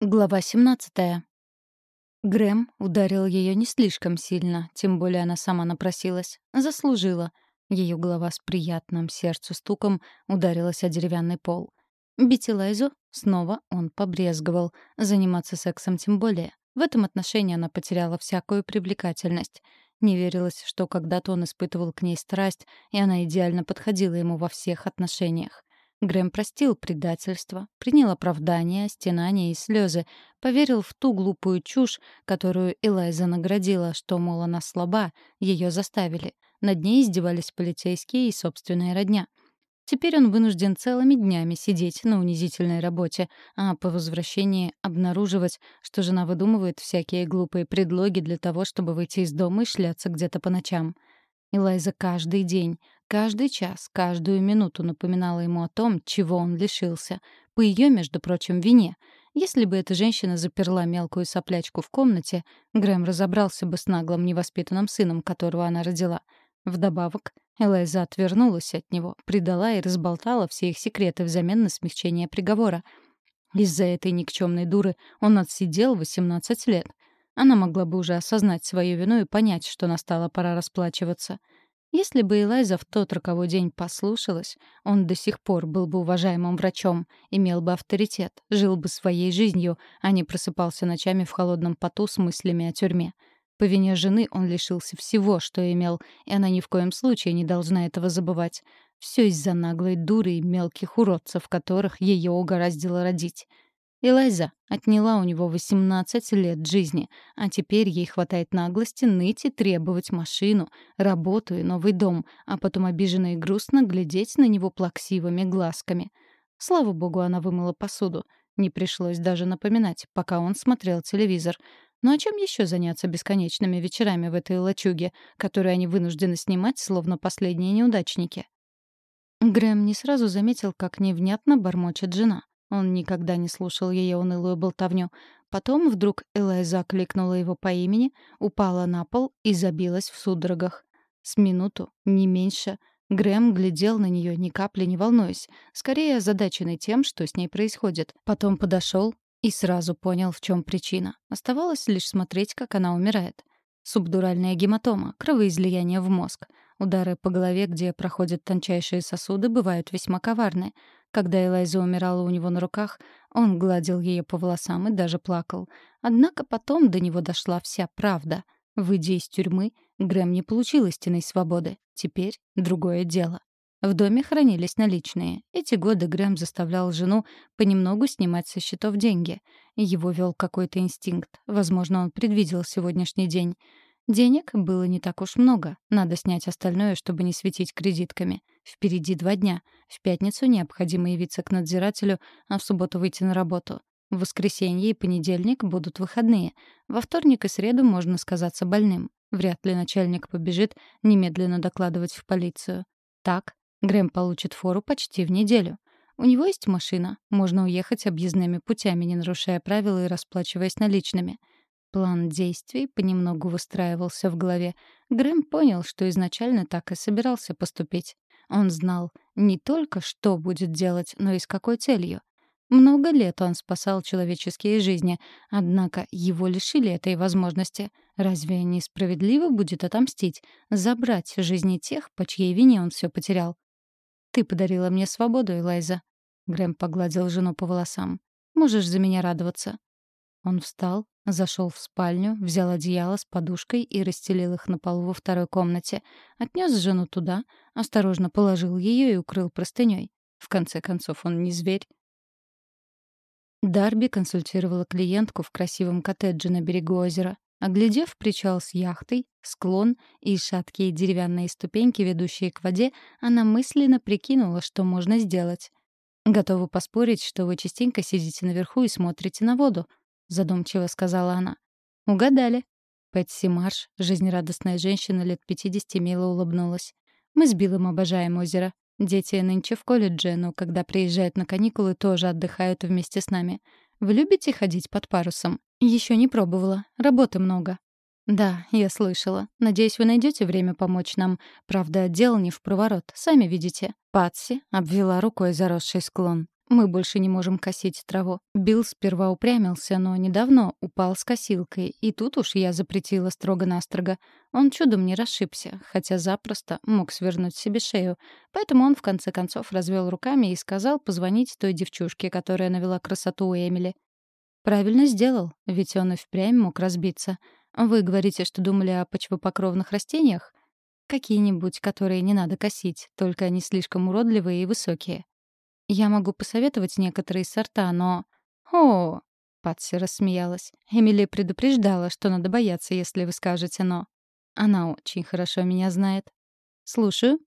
Глава 17. Грэм ударил ее не слишком сильно, тем более она сама напросилась. Заслужила. Ее голова с приятным сердцу стуком ударилась о деревянный пол. Бить Элайзу снова он побрезговал. Заниматься сексом тем более. В этом отношении она потеряла всякую привлекательность. Не верилось, что когда-то он испытывал к ней страсть, и она идеально подходила ему во всех отношениях. Грэм простил предательство, принял оправдания, стенания и слезы, поверил в ту глупую чушь, которую Элайза наградила, что, мол, она слаба, ее заставили. Над ней издевались полицейские и собственная родня. Теперь он вынужден целыми днями сидеть на унизительной работе, а по возвращении обнаруживать, что жена выдумывает всякие глупые предлоги для того, чтобы выйти из дома и шляться где-то по ночам. Элайза каждый день, каждый час, каждую минуту напоминала ему о том, чего он лишился. По ее, между прочим, вине. Если бы эта женщина заперла мелкую соплячку в комнате, Грэм разобрался бы с наглым невоспитанным сыном, которого она родила. Вдобавок, Элайза отвернулась от него, предала и разболтала все их секреты взамен на смягчение приговора. Из-за этой никчемной дуры он отсидел 18 лет — она могла бы уже осознать свою вину и понять, что настала пора расплачиваться. Если бы Элайза в тот роковой день послушалась, он до сих пор был бы уважаемым врачом, имел бы авторитет, жил бы своей жизнью, а не просыпался ночами в холодном поту с мыслями о тюрьме. По вине жены он лишился всего, что имел, и она ни в коем случае не должна этого забывать. Все из-за наглой дуры и мелких уродцев, которых ее угораздило родить. Элайза отняла у него 18 лет жизни, а теперь ей хватает наглости ныть и требовать машину, работу и новый дом, а потом обиженно и грустно глядеть на него плаксивыми глазками. Слава богу, она вымыла посуду. Не пришлось даже напоминать, пока он смотрел телевизор. Но о чем еще заняться бесконечными вечерами в этой лачуге, которую они вынуждены снимать, словно последние неудачники? Грэм не сразу заметил, как невнятно бормочет жена. Он никогда не слушал ее унылую болтовню. Потом вдруг Элайза кликнула его по имени, упала на пол и забилась в судорогах. С минуту, не меньше, Грэм глядел на нее ни капли не волнуясь, скорее озадаченный тем, что с ней происходит. Потом подошел и сразу понял, в чем причина. Оставалось лишь смотреть, как она умирает. Субдуральная гематома, кровоизлияние в мозг. Удары по голове, где проходят тончайшие сосуды, бывают весьма коварны. Когда Элайза умирала у него на руках, он гладил ее по волосам и даже плакал. Однако потом до него дошла вся правда. Выйдя из тюрьмы, Грэм не получил истинной свободы. Теперь другое дело. В доме хранились наличные. Эти годы Грэм заставлял жену понемногу снимать со счетов деньги. Его вел какой-то инстинкт. Возможно, он предвидел сегодняшний день. Денег было не так уж много. Надо снять остальное, чтобы не светить кредитками. Впереди два дня. В пятницу необходимо явиться к надзирателю, а в субботу выйти на работу. В воскресенье и понедельник будут выходные. Во вторник и среду можно сказаться больным. Вряд ли начальник побежит немедленно докладывать в полицию. Так, Грэм получит фору почти в неделю. У него есть машина. Можно уехать объездными путями, не нарушая правила и расплачиваясь наличными. План действий понемногу выстраивался в голове. Грэм понял, что изначально так и собирался поступить. Он знал не только, что будет делать, но и с какой целью. Много лет он спасал человеческие жизни, однако его лишили этой возможности. Разве несправедливо будет отомстить, забрать жизни тех, по чьей вине он все потерял? «Ты подарила мне свободу, Элайза». Грэм погладил жену по волосам. «Можешь за меня радоваться». Он встал, Зашел в спальню, взял одеяло с подушкой и расстелил их на полу во второй комнате. Отнес жену туда, осторожно положил ее и укрыл простыней. В конце концов, он не зверь. Дарби консультировала клиентку в красивом коттедже на берегу озера. Оглядев причал с яхтой, склон и шаткие деревянные ступеньки, ведущие к воде, она мысленно прикинула, что можно сделать. «Готова поспорить, что вы частенько сидите наверху и смотрите на воду», — задумчиво сказала она. «Угадали». Пэтси Марш, жизнерадостная женщина лет 50, мило улыбнулась. «Мы с Биллом обожаем озеро. Дети нынче в колледже, но когда приезжают на каникулы, тоже отдыхают вместе с нами. Вы любите ходить под парусом? Еще не пробовала. Работы много. Да, я слышала. Надеюсь, вы найдете время помочь нам. Правда, дело не в проворот, сами видите. Патси обвела рукой заросший склон. Мы больше не можем косить траву. Билл сперва упрямился, но недавно упал с косилкой, и тут уж я запретила строго-настрого. Он чудом не расшибся, хотя запросто мог свернуть себе шею. Поэтому он в конце концов развел руками и сказал позвонить той девчушке, которая навела красоту у Эмили. Правильно сделал, ведь он и впрямь мог разбиться. Вы говорите, что думали о почвопокровных растениях? Какие-нибудь, которые не надо косить, только они слишком уродливые и высокие. Я могу посоветовать некоторые сорта, но... О, Патси рассмеялась. Эмили предупреждала, что надо бояться, если вы скажете «но». Она очень хорошо меня знает. Слушаю.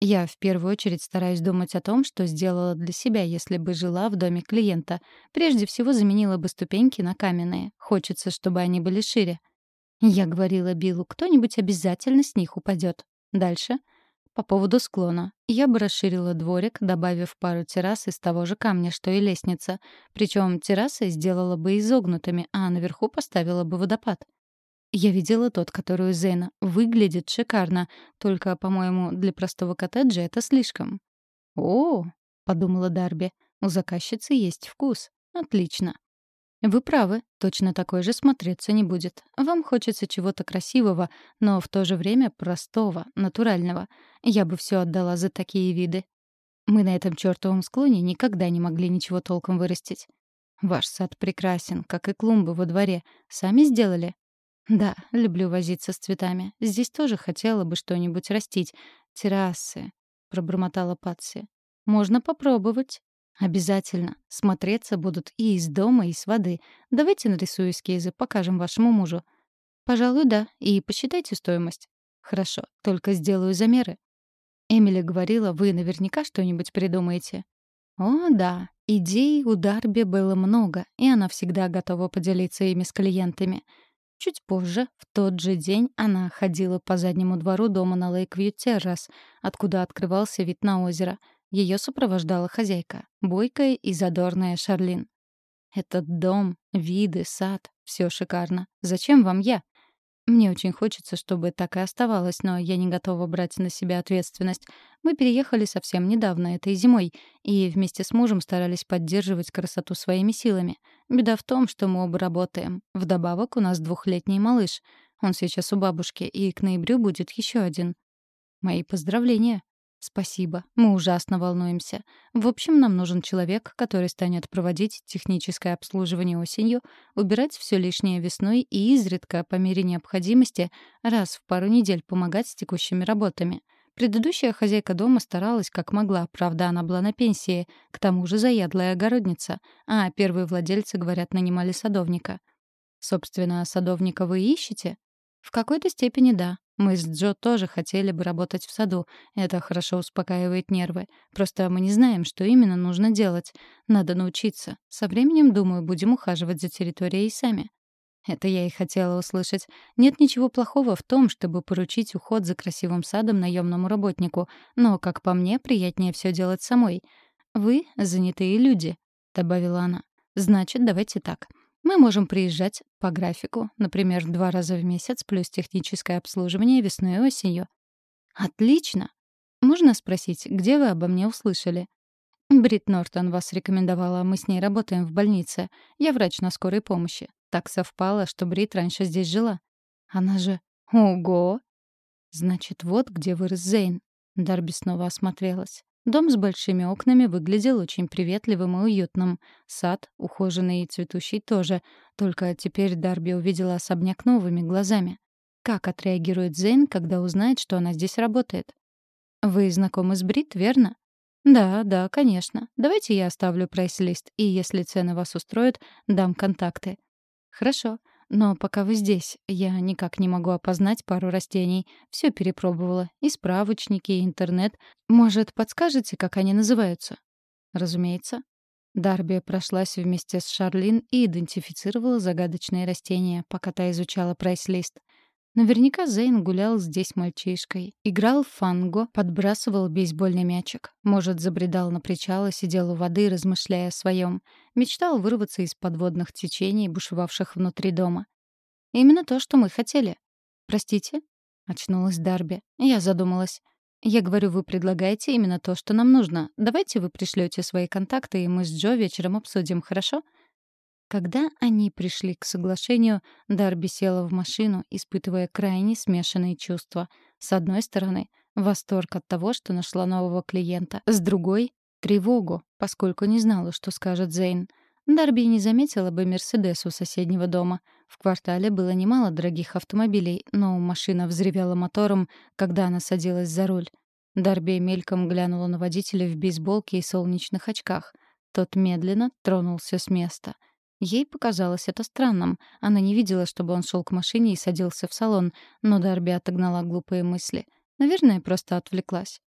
Я в первую очередь стараюсь думать о том, что сделала для себя, если бы жила в доме клиента. Прежде всего заменила бы ступеньки на каменные. Хочется, чтобы они были шире. Я говорила Биллу, кто-нибудь обязательно с них упадет. Дальше — по поводу склона. Я бы расширила дворик, добавив пару террас из того же камня, что и лестница. Причем террасы сделала бы изогнутыми, а наверху поставила бы водопад. Я видела тот, который у Зейна. Выглядит шикарно, только, по-моему, для простого коттеджа это слишком. «О, — подумала Дарби, — у заказчицы есть вкус. Отлично. Вы правы, точно такой же смотреться не будет. Вам хочется чего-то красивого, но в то же время простого, натурального. Я бы все отдала за такие виды. Мы на этом чертовом склоне никогда не могли ничего толком вырастить. Ваш сад прекрасен, как и клумбы во дворе. Сами сделали? Да, люблю возиться с цветами. Здесь тоже хотела бы что-нибудь растить. Террасы, пробормотала Патси. Можно попробовать. «Обязательно. Смотреться будут и из дома, и с воды. Давайте нарисую эскизы, покажем вашему мужу». «Пожалуй, да. И посчитайте стоимость». «Хорошо. Только сделаю замеры». Эмили говорила, вы наверняка что-нибудь придумаете. О, да. Идей у Дарби было много, и она всегда готова поделиться ими с клиентами. Чуть позже, в тот же день, она ходила по заднему двору дома на Лейквью Террас, откуда открывался вид на озеро — ее сопровождала хозяйка, бойкая и задорная Шарлин. «Этот дом, виды, сад — все шикарно. Зачем вам я?» Мне очень хочется, чтобы так и оставалось, но я не готова брать на себя ответственность. Мы переехали совсем недавно, этой зимой, и вместе с мужем старались поддерживать красоту своими силами. Беда в том, что мы оба работаем. Вдобавок у нас двухлетний малыш. Он сейчас у бабушки, и к ноябрю будет еще один. Мои поздравления. Спасибо. Мы ужасно волнуемся. В общем, нам нужен человек, который станет проводить техническое обслуживание осенью, убирать все лишнее весной и изредка, по мере необходимости, раз в пару недель помогать с текущими работами. Предыдущая хозяйка дома старалась как могла, правда, она была на пенсии, к тому же заядлая огородница, а первые владельцы, говорят, нанимали садовника. Собственно, садовника вы ищете? В какой-то степени да. Мы с Джо тоже хотели бы работать в саду. Это хорошо успокаивает нервы. Просто мы не знаем, что именно нужно делать. Надо научиться. Со временем, думаю, будем ухаживать за территорией сами. Это я и хотела услышать. Нет ничего плохого в том, чтобы поручить уход за красивым садом наемному работнику, но, как по мне, приятнее все делать самой. Вы — занятые люди, — добавила она. Значит, давайте так. Мы можем приезжать по графику, например, два раза в месяц плюс техническое обслуживание весной и осенью. Отлично. Можно спросить, где вы обо мне услышали? Брит Нортон вас рекомендовала, мы с ней работаем в больнице. Я врач на скорой помощи. Так совпало, что Брит раньше здесь жила. Она же... Ого! Значит, вот где вырос Зейн. Дарби снова осмотрелась. Дом с большими окнами выглядел очень приветливым и уютным. Сад, ухоженный и цветущий тоже. Только теперь Дарби увидела особняк новыми глазами. Как отреагирует Зейн, когда узнает, что она здесь работает? «Вы знакомы с Брит, верно?» «Да, да, конечно. Давайте я оставлю прайс-лист, и если цены вас устроят, дам контакты». «Хорошо. Но пока вы здесь, я никак не могу опознать пару растений. Все перепробовала. И справочники, и интернет. Может, подскажете, как они называются? Разумеется. Дарби прошлась вместе с Шарлин и идентифицировала загадочные растения, пока та изучала прайс-лист. Наверняка Зейн гулял здесь мальчишкой. Играл в фанго, подбрасывал бейсбольный мячик. Может, забредал на причал и сидел у воды, размышляя о своем. Мечтал вырваться из подводных течений, бушевавших внутри дома. Именно то, что мы хотели. «Простите?» — очнулась Дарби. Я задумалась. Я говорю, вы предлагаете именно то, что нам нужно. Давайте вы пришлете свои контакты, и мы с Джо вечером обсудим, хорошо?» Когда они пришли к соглашению, Дарби села в машину, испытывая крайне смешанные чувства. С одной стороны, восторг от того, что нашла нового клиента. С другой — тревогу, поскольку не знала, что скажет Зейн. Дарби не заметила бы «Мерседес» у соседнего дома. В квартале было немало дорогих автомобилей, но машина взревела мотором, когда она садилась за руль. Дарби мельком глянула на водителя в бейсболке и солнечных очках. Тот медленно тронулся с места. Ей показалось это странным. Она не видела, чтобы он шел к машине и садился в салон, но Дарби отогнала глупые мысли. Наверное, просто отвлеклась.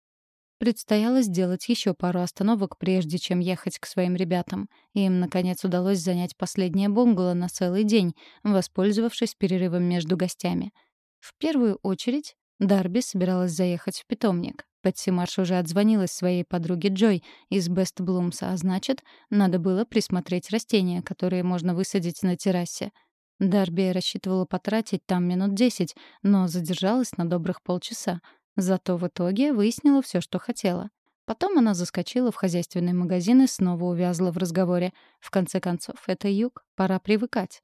Предстояло сделать еще пару остановок, прежде чем ехать к своим ребятам. Им, наконец, удалось занять последнее бунгало на целый день, воспользовавшись перерывом между гостями. В первую очередь Дарби собиралась заехать в питомник. Пэтси Марш уже отзвонилась своей подруге Джой из Бест Блумса, а значит, надо было присмотреть растения, которые можно высадить на террасе. Дарби рассчитывала потратить там минут десять, но задержалась на добрых полчаса — Зато в итоге выяснила все, что хотела. Потом она заскочила в хозяйственный магазин и снова увязла в разговоре. В конце концов, это юг, пора привыкать.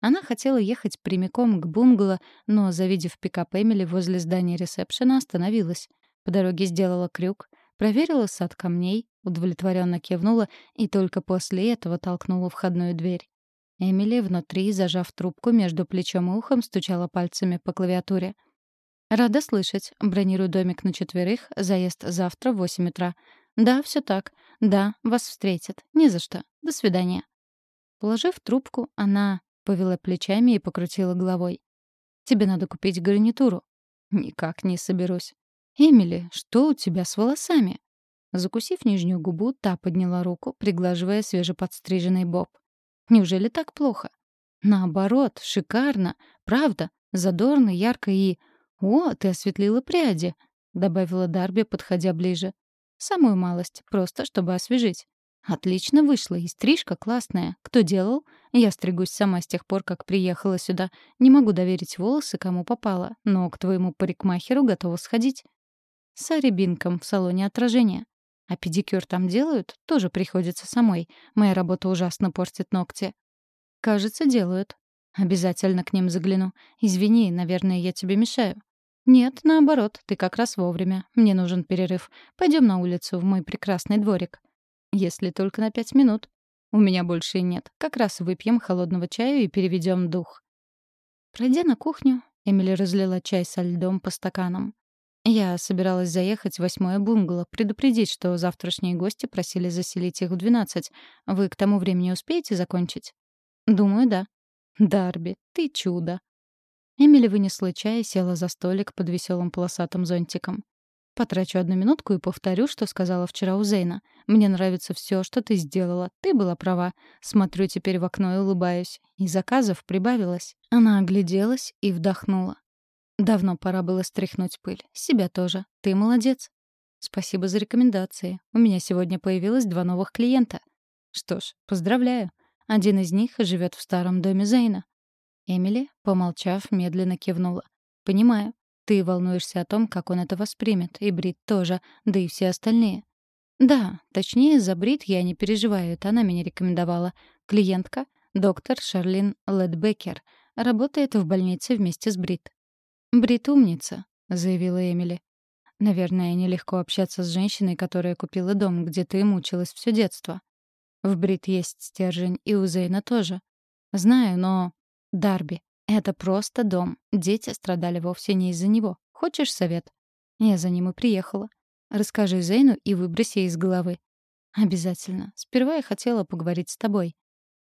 Она хотела ехать прямиком к бунгало, но, завидев пикап Эмили возле здания ресепшена, остановилась. По дороге сделала крюк, проверила сад камней, удовлетворенно кивнула и только после этого толкнула входную дверь. Эмили внутри, зажав трубку между плечом и ухом, стучала пальцами по клавиатуре — «Рада слышать. Бронирую домик на четверых. Заезд завтра в восемь утра. Да, все так. Да, вас встретят. Не за что. До свидания». Положив трубку, она повела плечами и покрутила головой. «Тебе надо купить гарнитуру». «Никак не соберусь». «Эмили, что у тебя с волосами?» Закусив нижнюю губу, та подняла руку, приглаживая свежеподстриженный боб. «Неужели так плохо?» «Наоборот, шикарно. Правда, задорно, ярко и...» «О, ты осветлила пряди», — добавила Дарби, подходя ближе. «Самую малость, просто чтобы освежить». «Отлично вышло, и стрижка классная. Кто делал? Я стригусь сама с тех пор, как приехала сюда. Не могу доверить волосы, кому попало, но к твоему парикмахеру готова сходить». С Бинком в салоне отражения. А педикюр там делают? Тоже приходится самой. Моя работа ужасно портит ногти. Кажется, делают. Обязательно к ним загляну. Извини, наверное, я тебе мешаю. «Нет, наоборот, ты как раз вовремя. Мне нужен перерыв. Пойдем на улицу, в мой прекрасный дворик». «Если только на пять минут. У меня больше и нет. Как раз выпьем холодного чаю и переведем дух». Пройдя на кухню, Эмили разлила чай со льдом по стаканам. Я собиралась заехать в восьмое бунгало, предупредить, что завтрашние гости просили заселить их в двенадцать. Вы к тому времени успеете закончить? Думаю, да. Дарби, ты чудо. Эмили вынесла чай и села за столик под веселым полосатым зонтиком. «Потрачу одну минутку и повторю, что сказала вчера у Зейна. Мне нравится все, что ты сделала. Ты была права. Смотрю теперь в окно и улыбаюсь. И заказов прибавилось». Она огляделась и вдохнула. «Давно пора было стряхнуть пыль. Себя тоже. Ты молодец». «Спасибо за рекомендации. У меня сегодня появилось два новых клиента». «Что ж, поздравляю. Один из них живет в старом доме Зейна. Эмили, помолчав, медленно кивнула. «Понимаю. Ты волнуешься о том, как он это воспримет, и Брит тоже, да и все остальные». «Да, точнее, за Брит я не переживаю, это она меня рекомендовала. Клиентка — доктор Шарлин Ледбекер. Работает в больнице вместе с Брит». «Брит умница», — заявила Эмили. «Наверное, нелегко общаться с женщиной, которая купила дом, где ты мучилась все детство. В Брит есть стержень, и у Зейна тоже. Знаю, но Дарби, это просто дом. Дети страдали вовсе не из-за него. Хочешь совет? Я за ним и приехала. Расскажи Зейну и выброси из головы. Обязательно. Сперва я хотела поговорить с тобой.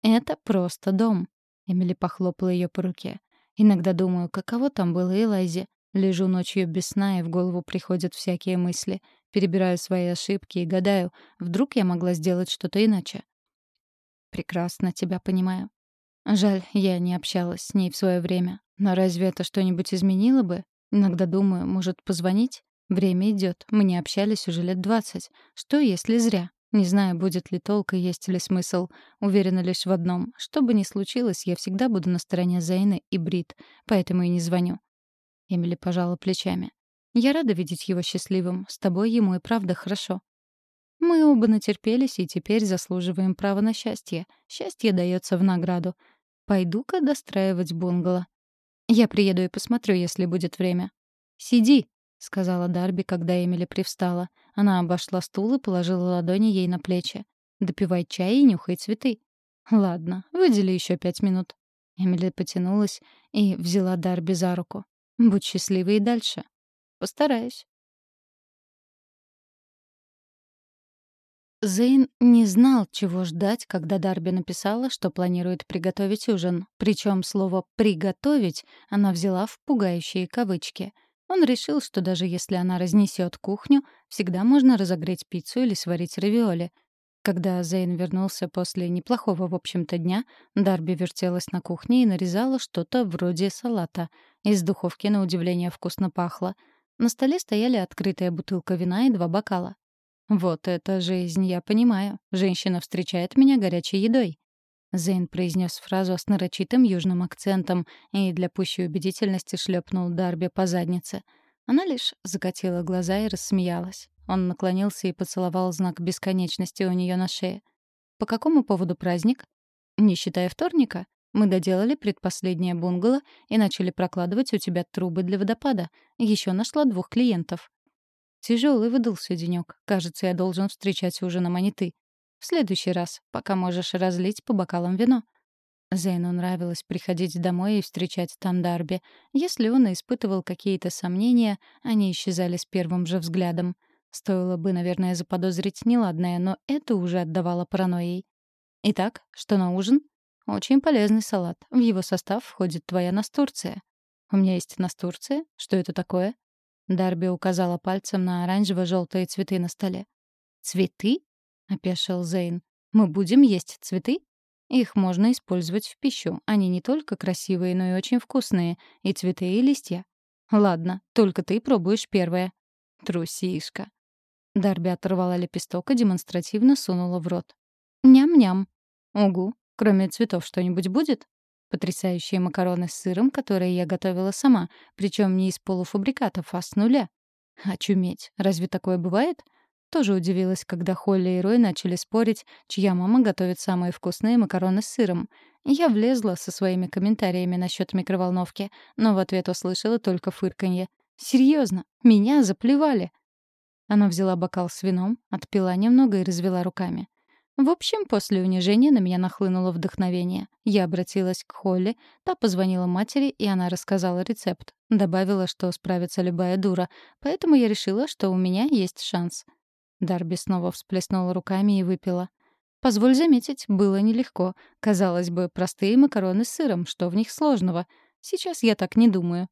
Это просто дом. Эмили похлопала ее по руке. Иногда думаю, каково там было Элайзе. Лежу ночью без сна, и в голову приходят всякие мысли. Перебираю свои ошибки и гадаю, вдруг я могла сделать что-то иначе. Прекрасно тебя понимаю. Жаль, я не общалась с ней в свое время. Но разве это что-нибудь изменило бы? Иногда думаю, может, позвонить? Время идет. Мы не общались уже лет двадцать. Что, если зря? Не знаю, будет ли толк и есть ли смысл. Уверена лишь в одном. Что бы ни случилось, я всегда буду на стороне Зейны и Брит, поэтому и не звоню. Эмили пожала плечами. Я рада видеть его счастливым. С тобой ему и правда хорошо. Мы оба натерпелись и теперь заслуживаем права на счастье. Счастье дается в награду. Пойду-ка достраивать бунгало. Я приеду и посмотрю, если будет время. Сиди, сказала Дарби, когда Эмили привстала. Она обошла стул и положила ладони ей на плечи. Допивай чай и нюхай цветы. Ладно, выдели еще пять минут. Эмили потянулась и взяла Дарби за руку. Будь счастливой и дальше. Постараюсь. Зейн не знал, чего ждать, когда Дарби написала, что планирует приготовить ужин. Причем слово «приготовить» она взяла в пугающие кавычки. Он решил, что даже если она разнесет кухню, всегда можно разогреть пиццу или сварить равиоли. Когда Зейн вернулся после неплохого, в общем-то, дня, Дарби вертелась на кухне и нарезала что-то вроде салата. Из духовки, на удивление, вкусно пахло. На столе стояли открытая бутылка вина и два бокала. «Вот это жизнь, я понимаю. Женщина встречает меня горячей едой». Зейн произнес фразу с нарочитым южным акцентом и для пущей убедительности шлепнул Дарби по заднице. Она лишь закатила глаза и рассмеялась. Он наклонился и поцеловал знак бесконечности у нее на шее. «По какому поводу праздник?» «Не считая вторника. Мы доделали предпоследнее бунгало и начали прокладывать у тебя трубы для водопада. Еще нашла двух клиентов. Тяжелый выдался денек. Кажется, я должен встречать ужином, а не. В следующий раз, пока можешь разлить по бокалам вино. Зейну нравилось приходить домой и встречать там Дарби. Если он испытывал какие-то сомнения, они исчезали с первым же взглядом. Стоило бы, наверное, заподозрить неладное, но это уже отдавало паранойей. Итак, что на ужин? Очень полезный салат. В его состав входит твоя настурция. У меня есть настурция. Что это такое? Дарби указала пальцем на оранжево-желтые цветы на столе. «Цветы?» — опешил Зейн. «Мы будем есть цветы?» Их можно использовать в пищу. Они не только красивые, но и очень вкусные. И цветы, и листья. Ладно, только ты пробуешь первое. Трусишка. Дарби оторвала лепесток и демонстративно сунула в рот. Ням-ням. Угу. Кроме цветов что-нибудь будет? Потрясающие макароны с сыром, которые я готовила сама, причем не из полуфабрикатов, а с нуля. Очуметь. Разве такое бывает? Тоже удивилась, когда Холли и Рой начали спорить, чья мама готовит самые вкусные макароны с сыром. Я влезла со своими комментариями насчет микроволновки, но в ответ услышала только фырканье. «Серьезно? Меня заплевали!» Она взяла бокал с вином, отпила немного и развела руками. В общем, после унижения на меня нахлынуло вдохновение. Я обратилась к Холли, та позвонила матери, и она рассказала рецепт. Добавила, что справится любая дура, поэтому я решила, что у меня есть шанс. Дарби снова всплеснула руками и выпила. Позволь заметить, было нелегко. Казалось бы, простые макароны с сыром, что в них сложного? Сейчас я так не думаю.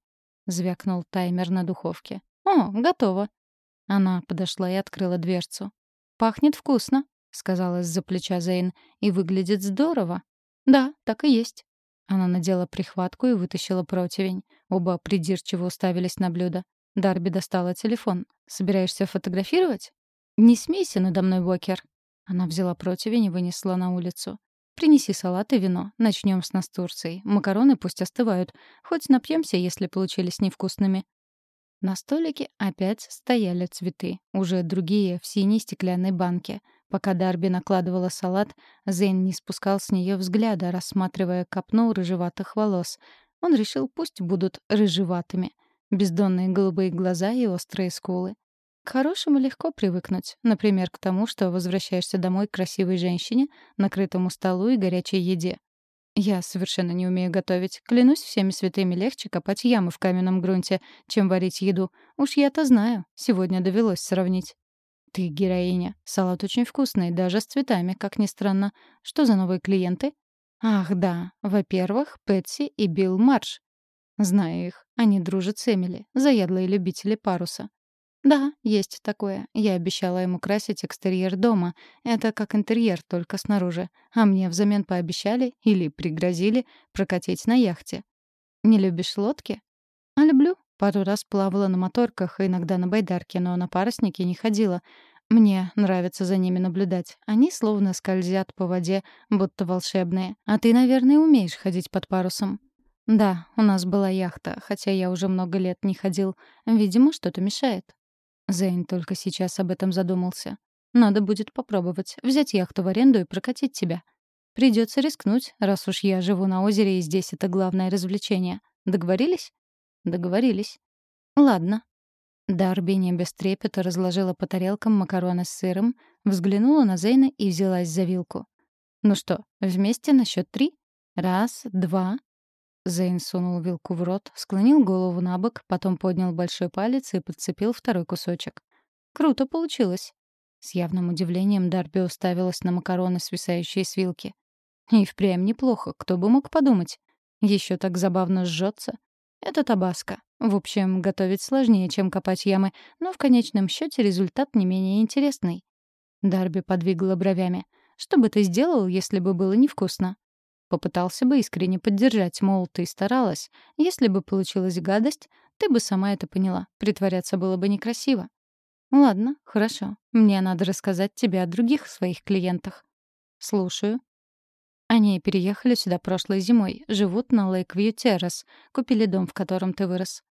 Звякнул таймер на духовке. О, готово. Она подошла и открыла дверцу. Пахнет вкусно сказала из-за плеча Зейн. «И выглядит здорово». «Да, так и есть». Она надела прихватку и вытащила противень. Оба придирчиво уставились на блюдо. Дарби достала телефон. «Собираешься фотографировать?» «Не смейся надо мной, Бокер». Она взяла противень и вынесла на улицу. «Принеси салат и вино. Начнем с настурцией. Макароны пусть остывают. Хоть напьемся, если получились невкусными». На столике опять стояли цветы, уже другие в синей стеклянной банке — Пока Дарби накладывала салат, Зейн не спускал с нее взгляда, рассматривая копну рыжеватых волос. Он решил, пусть будут рыжеватыми. Бездонные голубые глаза и острые скулы. К хорошему легко привыкнуть. Например, к тому, что возвращаешься домой к красивой женщине, накрытому столу и горячей еде. Я совершенно не умею готовить. Клянусь всеми святыми легче копать ямы в каменном грунте, чем варить еду. Уж я-то знаю. Сегодня довелось сравнить. «Ты героиня. Салат очень вкусный, даже с цветами, как ни странно. Что за новые клиенты?» «Ах, да. Во-первых, Пэтси и Билл Марш. Знаю их. Они дружат с Эмили, заядлые любители паруса. Да, есть такое. Я обещала ему красить экстерьер дома. Это как интерьер, только снаружи. А мне взамен пообещали или пригрозили прокатить на яхте. Не любишь лодки? А люблю. Пару раз плавала на моторках, иногда на байдарке, но на паруснике не ходила. Мне нравится за ними наблюдать. Они словно скользят по воде, будто волшебные. А ты, наверное, умеешь ходить под парусом. «Да, у нас была яхта, хотя я уже много лет не ходил. Видимо, что-то мешает». Зейн только сейчас об этом задумался. «Надо будет попробовать, взять яхту в аренду и прокатить тебя. Придется рискнуть, раз уж я живу на озере и здесь это главное развлечение. Договорились?» «Договорились». «Ладно». Дарби не без трепета разложила по тарелкам макароны с сыром, взглянула на Зейна и взялась за вилку. «Ну что, вместе на счет три? Раз, два, Зейн сунул вилку в рот, склонил голову на бок, потом поднял большой палец и подцепил второй кусочек. «Круто получилось!» С явным удивлением Дарби уставилась на макароны, свисающие с вилки. «И впрямь неплохо, кто бы мог подумать. Еще так забавно жжется. Это табаско. В общем, готовить сложнее, чем копать ямы, но в конечном счете результат не менее интересный». Дарби подвигала бровями. «Что бы ты сделал, если бы было невкусно?» Попытался бы искренне поддержать, мол, ты старалась. Если бы получилась гадость, ты бы сама это поняла. Притворяться было бы некрасиво. Ладно, хорошо. Мне надо рассказать тебе о других своих клиентах. Слушаю. Они переехали сюда прошлой зимой, живут на Лейквью Террас, купили дом, в котором ты вырос.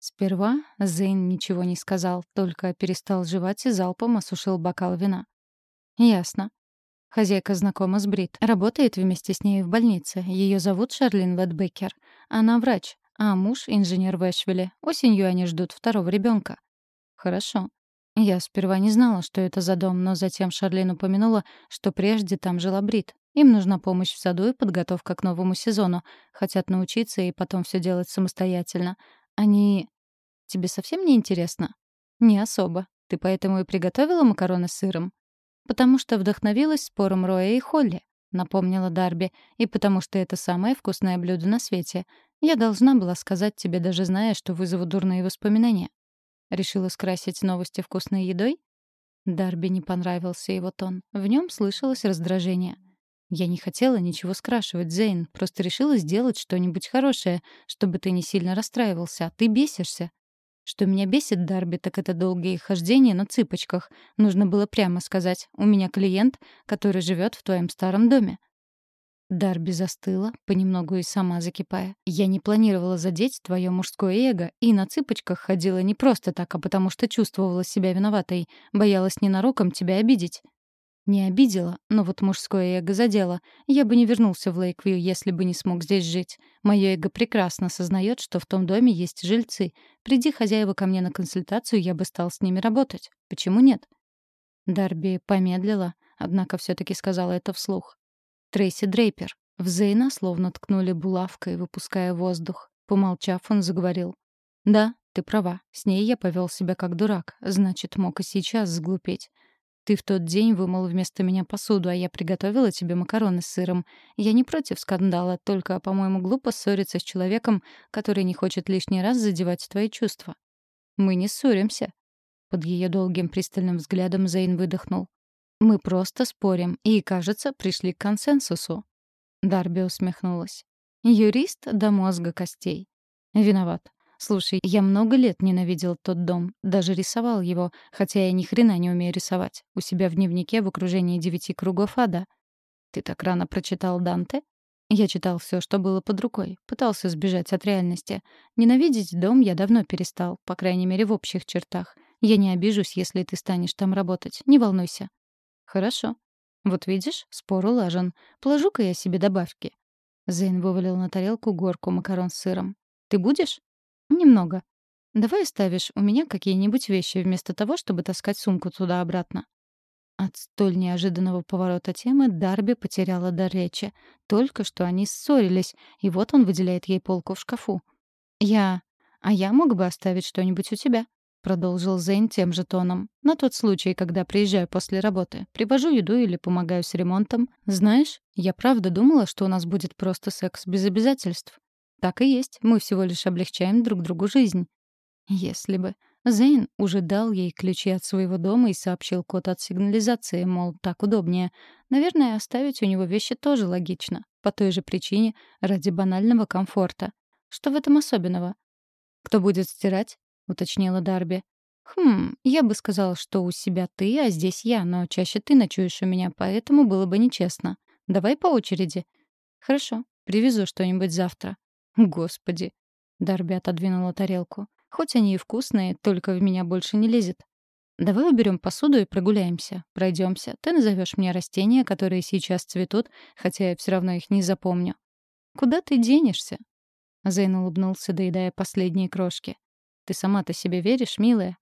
Сперва Зейн ничего не сказал, только перестал жевать и залпом осушил бокал вина. «Ясно. Хозяйка знакома с Брит. Работает вместе с ней в больнице. Ее зовут Шарлин Ледбекер. Она врач, а муж — инженер в Эшвилле. Осенью они ждут второго ребенка. Хорошо. Я сперва не знала, что это за дом, но затем Шарлин упомянула, что прежде там жила Брит. Им нужна помощь в саду и подготовка к новому сезону. Хотят научиться и потом все делать самостоятельно. Они... Тебе совсем не интересно? Не особо. Ты поэтому и приготовила макароны с сыром? «Потому что вдохновилась спором Роя и Холли», — напомнила Дарби, «и потому что это самое вкусное блюдо на свете. Я должна была сказать тебе, даже зная, что вызову дурные воспоминания». Решила скрасить новости вкусной едой? Дарби не понравился его тон. В нем слышалось раздражение. «Я не хотела ничего скрашивать, Зейн. Просто решила сделать что-нибудь хорошее, чтобы ты не сильно расстраивался, а ты бесишься. Что меня бесит, Дарби, так это долгие хождения на цыпочках. Нужно было прямо сказать, у меня клиент, который живет в твоем старом доме. Дарби застыла, понемногу и сама закипая. «Я не планировала задеть твое мужское эго и на цыпочках ходила не просто так, а потому что чувствовала себя виноватой, боялась ненароком тебя обидеть. Не обидела, но вот мужское эго задело. Я бы не вернулся в Лейквью, если бы не смог здесь жить. Мое эго прекрасно сознает, что в том доме есть жильцы. Приди хозяева ко мне на консультацию, я бы стал с ними работать. Почему нет? Дарби помедлила, однако все таки сказала это вслух. Трейси Дрейпер. В Зейна словно ткнули булавкой, выпуская воздух. Помолчав, он заговорил. «Да, ты права. С ней я повел себя как дурак. Значит, мог и сейчас сглупеть. Ты в тот день вымыл вместо меня посуду, а я приготовила тебе макароны с сыром. Я не против скандала, только, по-моему, глупо ссориться с человеком, который не хочет лишний раз задевать твои чувства. Мы не ссоримся. Под ее долгим пристальным взглядом Зейн выдохнул. Мы просто спорим и, кажется, пришли к консенсусу. Дарби усмехнулась. Юрист до мозга костей. Виноват. Слушай, я много лет ненавидел тот дом, даже рисовал его, хотя я ни хрена не умею рисовать. У себя в дневнике в окружении девяти кругов ада. Ты так рано прочитал Данте? Я читал все, что было под рукой, пытался сбежать от реальности. Ненавидеть дом я давно перестал, по крайней мере, в общих чертах. Я не обижусь, если ты станешь там работать. Не волнуйся. Хорошо. Вот видишь, спор улажен. Положу-ка я себе добавки. Зейн вывалил на тарелку горку макарон с сыром. Ты будешь? «Немного. Давай оставишь у меня какие-нибудь вещи вместо того, чтобы таскать сумку туда-обратно». От столь неожиданного поворота темы Дарби потеряла дар речи. Только что они ссорились, и вот он выделяет ей полку в шкафу. «Я... А я мог бы оставить что-нибудь у тебя?» — продолжил Зейн тем же тоном. «На тот случай, когда приезжаю после работы. Привожу еду или помогаю с ремонтом. Знаешь, я правда думала, что у нас будет просто секс без обязательств. Так и есть, мы всего лишь облегчаем друг другу жизнь. Если бы. Зейн уже дал ей ключи от своего дома и сообщил код от сигнализации, мол, так удобнее. Наверное, оставить у него вещи тоже логично. По той же причине, ради банального комфорта. Что в этом особенного? «Кто будет стирать?» — уточнила Дарби. «Хм, я бы сказала, что у себя ты, а здесь я, но чаще ты ночуешь у меня, поэтому было бы нечестно. Давай по очереди». «Хорошо, привезу что-нибудь завтра». Господи. Дарби отодвинула тарелку. Хоть они и вкусные, только в меня больше не лезет. Давай уберем посуду и прогуляемся. Пройдемся. Ты назовешь мне растения, которые сейчас цветут, хотя я все равно их не запомню. Куда ты денешься? Зейн улыбнулся, доедая последние крошки. Ты сама-то себе веришь, милая?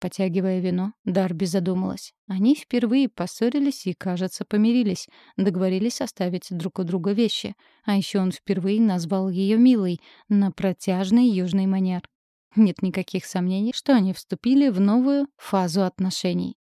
Потягивая вино, Дарби задумалась. Они впервые поссорились и, кажется, помирились, договорились оставить друг у друга вещи. А еще он впервые назвал ее милой на протяжный южный манер. Нет никаких сомнений, что они вступили в новую фазу отношений.